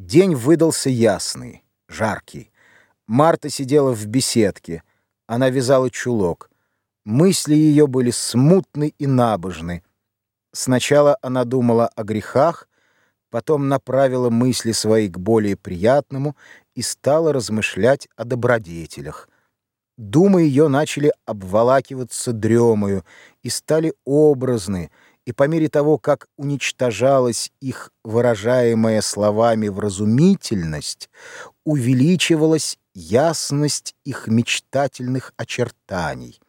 День выдался ясный, жаркий. Марта сидела в беседке. Она вязала чулок. Мысли ее были смутны и набожны. Сначала она думала о грехах, потом направила мысли свои к более приятному и стала размышлять о добродетелях. Думы ее начали обволакиваться дремою и стали образны, и по мере того, как уничтожалась их выражаемая словами вразумительность, увеличивалась ясность их мечтательных очертаний.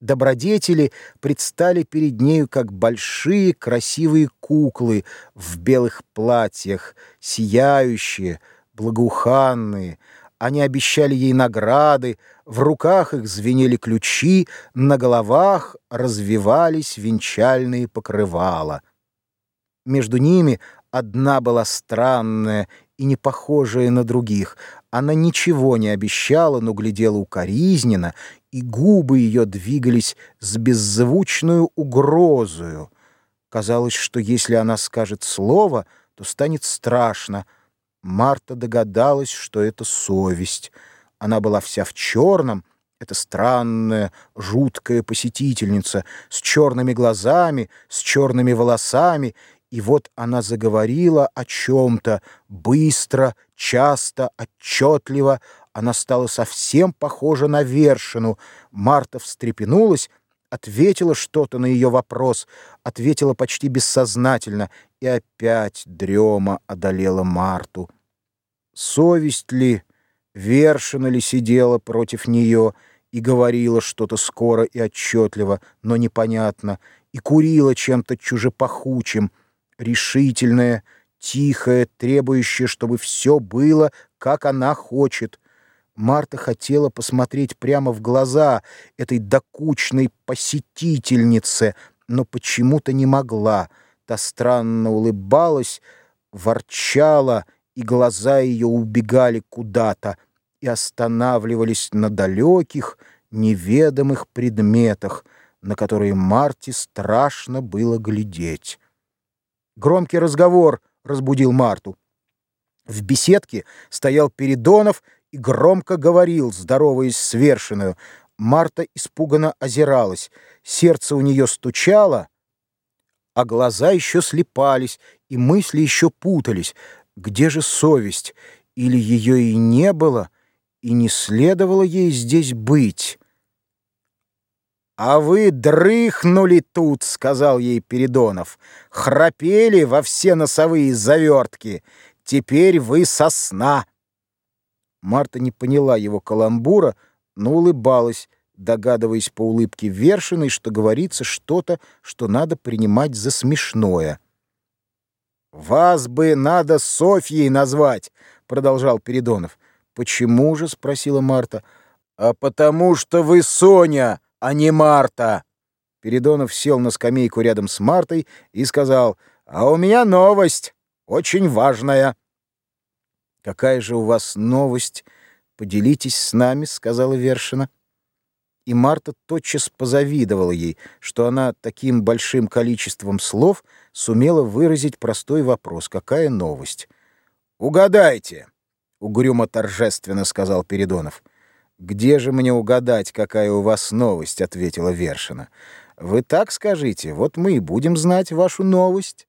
Добродетели предстали перед нею как большие красивые куклы в белых платьях, сияющие, благоуханные, они обещали ей награды, в руках их звенели ключи, на головах развивались венчальные покрывала. Между ними одна была странная и не похожая на других. Она ничего не обещала, но глядела укоризненно, и губы ее двигались с беззвучную угрозою. Казалось, что если она скажет слово, то станет страшно — Марта догадалась, что это совесть. Она была вся в черном, эта странная, жуткая посетительница с черными глазами, с черными волосами, и вот она заговорила о чем-то быстро, часто, отчетливо. Она стала совсем похожа на Вершину. Марта встрепенулась, ответила что-то на ее вопрос, ответила почти бессознательно, и опять дрема одолела Марту. Совесть ли, вершина ли сидела против нее и говорила что-то скоро и отчетливо, но непонятно, и курила чем-то чужепахучим, решительное, тихое, требующее, чтобы все было, как она хочет. Марта хотела посмотреть прямо в глаза этой докучной посетительнице, но почему-то не могла. Та странно улыбалась, ворчала и глаза ее убегали куда-то и останавливались на далеких, неведомых предметах, на которые Марте страшно было глядеть. Громкий разговор разбудил Марту. В беседке стоял Передонов и громко говорил, здороваясь с Вершиною. Марта испуганно озиралась, сердце у нее стучало, а глаза еще слепались, и мысли еще путались. Где же совесть? Или ее и не было, и не следовало ей здесь быть? «А вы дрыхнули тут», — сказал ей Передонов. «Храпели во все носовые завертки. Теперь вы сосна». Марта не поняла его каламбура, но улыбалась, догадываясь по улыбке Вершиной, что говорится что-то, что надо принимать за смешное. «Вас бы надо Софьей назвать», — продолжал Передонов. «Почему же?» — спросила Марта. «А потому что вы Соня, а не Марта». Передонов сел на скамейку рядом с Мартой и сказал, «А у меня новость, очень важная». «Какая же у вас новость? Поделитесь с нами», — сказала Вершина и Марта тотчас позавидовала ей, что она таким большим количеством слов сумела выразить простой вопрос «Какая новость?» «Угадайте!» — угрюмо торжественно сказал Передонов. «Где же мне угадать, какая у вас новость?» — ответила Вершина. «Вы так скажите, вот мы и будем знать вашу новость».